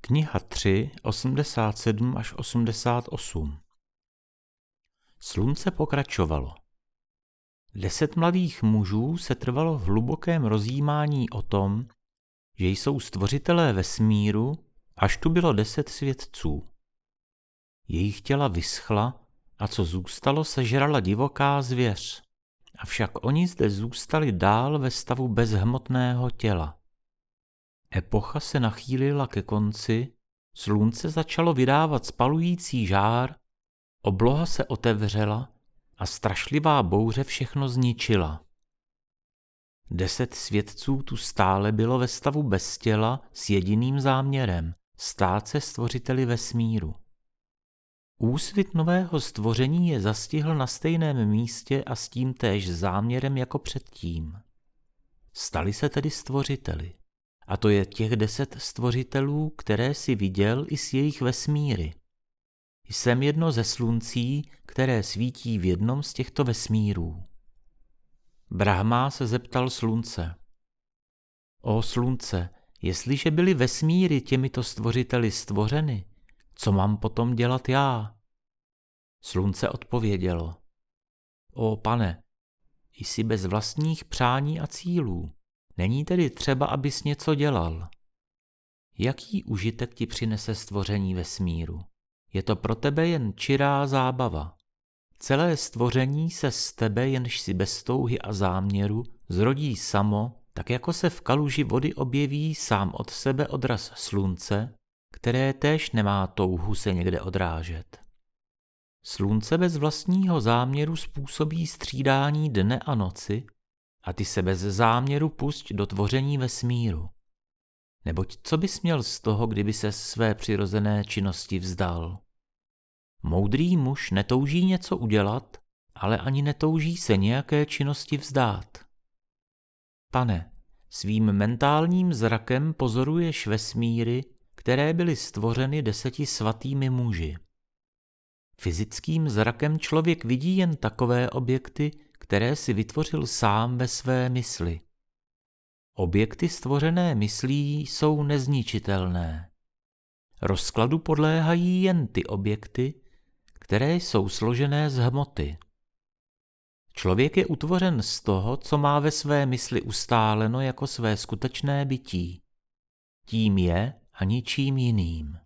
Kniha 3, 87 až 88 Slunce pokračovalo. Deset mladých mužů se trvalo v hlubokém rozjímání o tom, že jsou stvořitelé vesmíru, až tu bylo deset svědců. Jejich těla vyschla a co zůstalo, sežrala divoká zvěř. Avšak oni zde zůstali dál ve stavu bezhmotného těla. Epocha se nachýlila ke konci, slunce začalo vydávat spalující žár, obloha se otevřela a strašlivá bouře všechno zničila. Deset svědců tu stále bylo ve stavu bez těla s jediným záměrem – stát se stvořiteli vesmíru. Úsvit nového stvoření je zastihl na stejném místě a s tím též záměrem jako předtím. Stali se tedy stvořiteli. A to je těch deset stvořitelů, které si viděl i s jejich vesmíry. Jsem jedno ze sluncí, které svítí v jednom z těchto vesmírů. Brahma se zeptal slunce. O slunce, jestliže byly vesmíry těmito stvořiteli stvořeny, co mám potom dělat já? Slunce odpovědělo. O pane, jsi bez vlastních přání a cílů. Není tedy třeba, abys něco dělal. Jaký užitek ti přinese stvoření vesmíru? Je to pro tebe jen čirá zábava. Celé stvoření se z tebe, jenž si bez touhy a záměru, zrodí samo, tak jako se v kaluži vody objeví sám od sebe odraz slunce, které též nemá touhu se někde odrážet. Slunce bez vlastního záměru způsobí střídání dne a noci a ty se bez záměru pusť do tvoření vesmíru. Neboť co bys měl z toho, kdyby se své přirozené činnosti vzdal? Moudrý muž netouží něco udělat, ale ani netouží se nějaké činnosti vzdát. Pane, svým mentálním zrakem pozoruješ vesmíry, které byly stvořeny deseti svatými muži. Fyzickým zrakem člověk vidí jen takové objekty, které si vytvořil sám ve své mysli. Objekty stvořené myslí jsou nezničitelné. Rozkladu podléhají jen ty objekty, které jsou složené z hmoty. Člověk je utvořen z toho, co má ve své mysli ustáleno jako své skutečné bytí. Tím je a ničím jiným.